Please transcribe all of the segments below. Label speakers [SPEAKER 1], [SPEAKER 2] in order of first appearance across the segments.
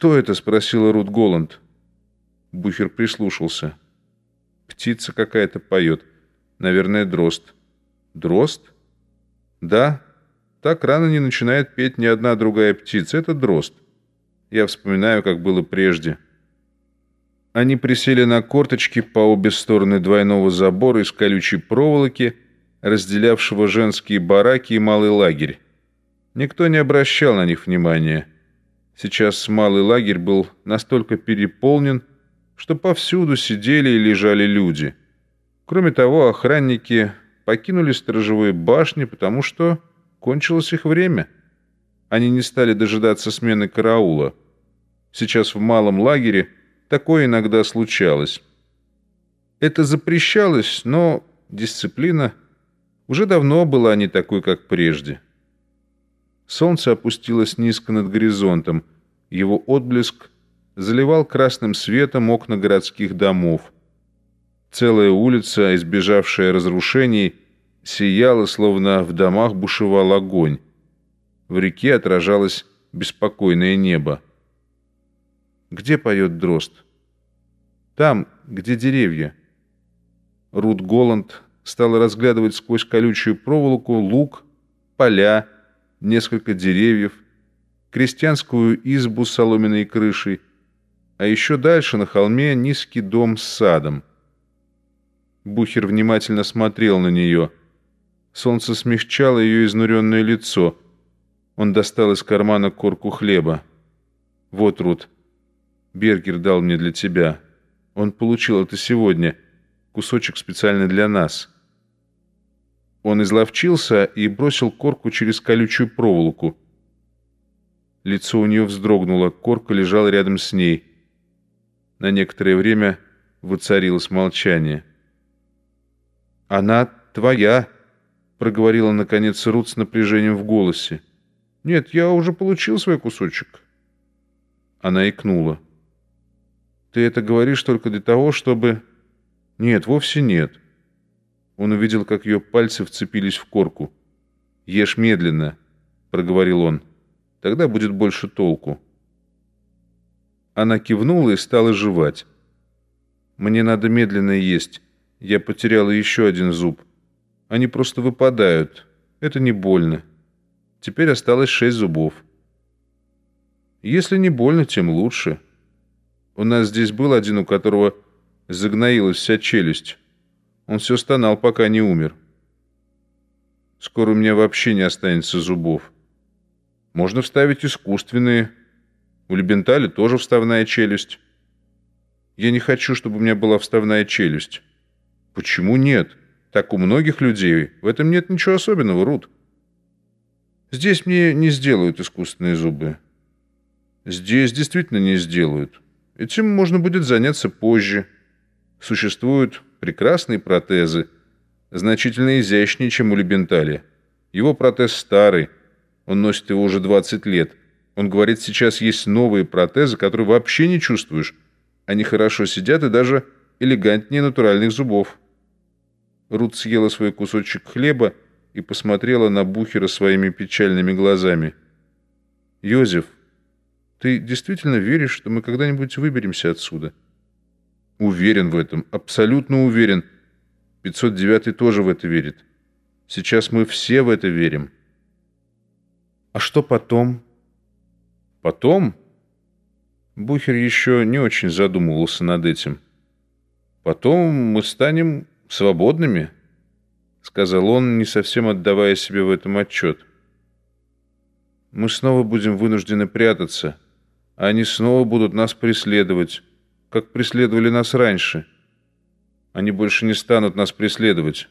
[SPEAKER 1] «Что это?» — спросила Рут Голланд. Буфер прислушался. «Птица какая-то поет. Наверное, дрозд». «Дрозд?» «Да. Так рано не начинает петь ни одна другая птица. Это дрозд. Я вспоминаю, как было прежде». Они присели на корточки по обе стороны двойного забора из колючей проволоки, разделявшего женские бараки и малый лагерь. Никто не обращал на них внимания. Сейчас малый лагерь был настолько переполнен, что повсюду сидели и лежали люди. Кроме того, охранники покинули сторожевые башни, потому что кончилось их время. Они не стали дожидаться смены караула. Сейчас в малом лагере – Такое иногда случалось. Это запрещалось, но дисциплина уже давно была не такой, как прежде. Солнце опустилось низко над горизонтом. Его отблеск заливал красным светом окна городских домов. Целая улица, избежавшая разрушений, сияла, словно в домах бушевал огонь. В реке отражалось беспокойное небо. Где поет дрозд? Там, где деревья. Рут Голланд стала разглядывать сквозь колючую проволоку луг, поля, несколько деревьев, крестьянскую избу с соломенной крышей, а еще дальше на холме низкий дом с садом. Бухер внимательно смотрел на нее. Солнце смягчало ее изнуренное лицо. Он достал из кармана корку хлеба. «Вот, Рут, Бергер дал мне для тебя. Он получил это сегодня. Кусочек специально для нас». Он изловчился и бросил корку через колючую проволоку. Лицо у нее вздрогнуло, корка лежала рядом с ней. На некоторое время воцарилось молчание. «Она твоя», — проговорила, наконец, Рут с напряжением в голосе. «Нет, я уже получил свой кусочек». Она икнула. Ты это говоришь только для того, чтобы...» «Нет, вовсе нет». Он увидел, как ее пальцы вцепились в корку. «Ешь медленно», — проговорил он. «Тогда будет больше толку». Она кивнула и стала жевать. «Мне надо медленно есть. Я потеряла еще один зуб. Они просто выпадают. Это не больно. Теперь осталось шесть зубов». «Если не больно, тем лучше». У нас здесь был один, у которого загноилась вся челюсть. Он все стонал, пока не умер. Скоро у меня вообще не останется зубов. Можно вставить искусственные. У Лебентали тоже вставная челюсть. Я не хочу, чтобы у меня была вставная челюсть. Почему нет? Так у многих людей. В этом нет ничего особенного, Рут. Здесь мне не сделают искусственные зубы. Здесь действительно не сделают. Этим можно будет заняться позже. Существуют прекрасные протезы, значительно изящнее, чем у Лебентали. Его протез старый, он носит его уже 20 лет. Он говорит, сейчас есть новые протезы, которые вообще не чувствуешь. Они хорошо сидят и даже элегантнее натуральных зубов. Рут съела свой кусочек хлеба и посмотрела на Бухера своими печальными глазами. «Йозеф», ты действительно веришь, что мы когда-нибудь выберемся отсюда? Уверен в этом, абсолютно уверен. 509 тоже в это верит. Сейчас мы все в это верим. А что потом? Потом? Бухер еще не очень задумывался над этим. Потом мы станем свободными, сказал он, не совсем отдавая себе в этом отчет. Мы снова будем вынуждены прятаться, они снова будут нас преследовать, как преследовали нас раньше. Они больше не станут нас преследовать.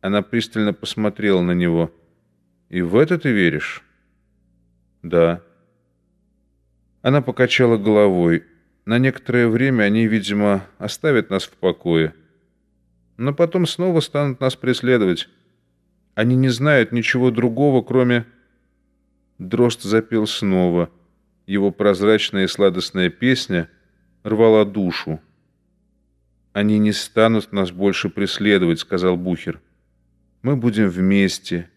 [SPEAKER 1] Она пристально посмотрела на него. «И в это ты веришь?» «Да». Она покачала головой. На некоторое время они, видимо, оставят нас в покое. Но потом снова станут нас преследовать. Они не знают ничего другого, кроме... Дрозд запел снова — его прозрачная и сладостная песня рвала душу. «Они не станут нас больше преследовать», — сказал Бухер. «Мы будем вместе.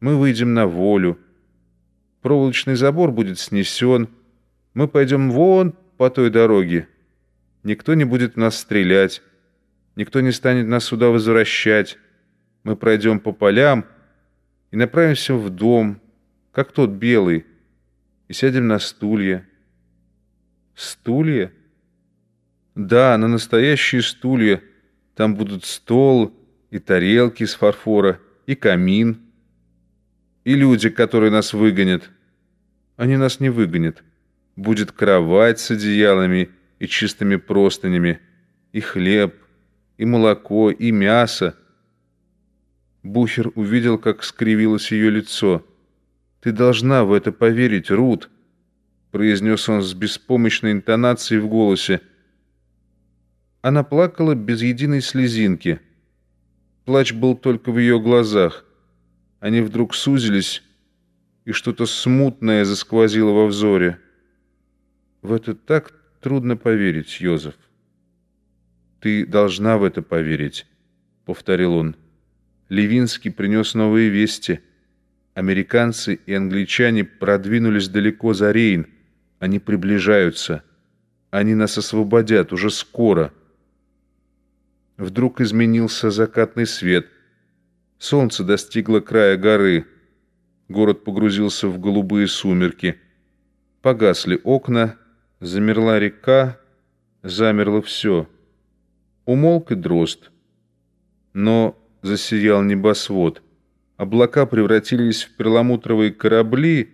[SPEAKER 1] Мы выйдем на волю. Проволочный забор будет снесен. Мы пойдем вон по той дороге. Никто не будет нас стрелять. Никто не станет нас сюда возвращать. Мы пройдем по полям и направимся в дом, как тот белый, и сядем на стулья. Стулья? Да, на настоящие стулья. Там будут стол и тарелки из фарфора, и камин, и люди, которые нас выгонят. Они нас не выгонят. Будет кровать с одеялами и чистыми простынями, и хлеб, и молоко, и мясо. Бухер увидел, как скривилось ее лицо. «Ты должна в это поверить, Рут», — произнес он с беспомощной интонацией в голосе. Она плакала без единой слезинки. Плач был только в ее глазах. Они вдруг сузились, и что-то смутное засквозило во взоре. В это так трудно поверить, Йозеф. «Ты должна в это поверить», — повторил он. Левинский принес новые вести. Американцы и англичане продвинулись далеко за Рейн. Они приближаются. Они нас освободят уже скоро. Вдруг изменился закатный свет. Солнце достигло края горы. Город погрузился в голубые сумерки. Погасли окна, замерла река, замерло все. Умолк и дрозд. Но засиял небосвод. Облака превратились в перламутровые корабли,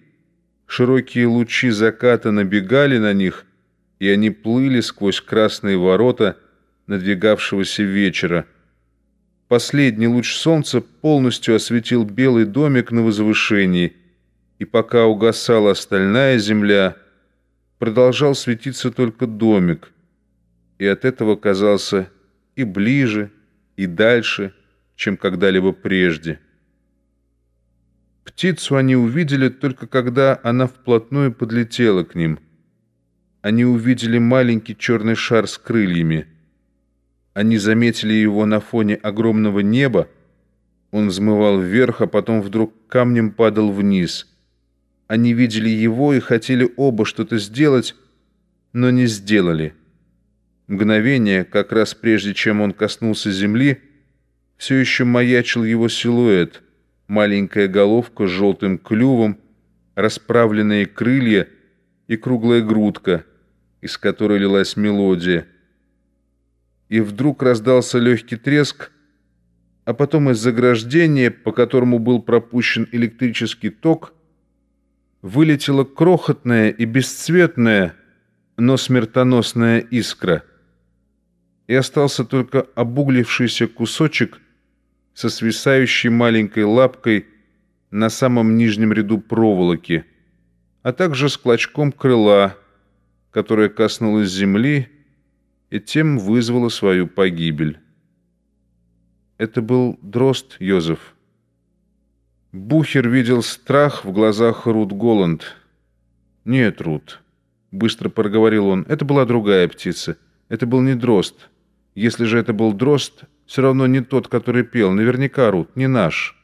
[SPEAKER 1] широкие лучи заката набегали на них, и они плыли сквозь красные ворота надвигавшегося вечера. Последний луч солнца полностью осветил белый домик на возвышении, и пока угасала остальная земля, продолжал светиться только домик, и от этого казался и ближе, и дальше, чем когда-либо прежде. Птицу они увидели только когда она вплотную подлетела к ним. Они увидели маленький черный шар с крыльями. Они заметили его на фоне огромного неба. Он взмывал вверх, а потом вдруг камнем падал вниз. Они видели его и хотели оба что-то сделать, но не сделали. Мгновение, как раз прежде чем он коснулся земли, все еще маячил его силуэт, маленькая головка с желтым клювом, расправленные крылья и круглая грудка, из которой лилась мелодия. И вдруг раздался легкий треск, а потом из заграждения, по которому был пропущен электрический ток, вылетела крохотная и бесцветная, но смертоносная искра — и остался только обуглившийся кусочек со свисающей маленькой лапкой на самом нижнем ряду проволоки, а также с клочком крыла, которое коснулось земли и тем вызвало свою погибель. Это был дрозд Йозеф. Бухер видел страх в глазах Рут Голланд. «Нет, Рут», — быстро проговорил он, — «это была другая птица. Это был не дрозд». Если же это был дрозд, все равно не тот, который пел, наверняка Рут, не наш.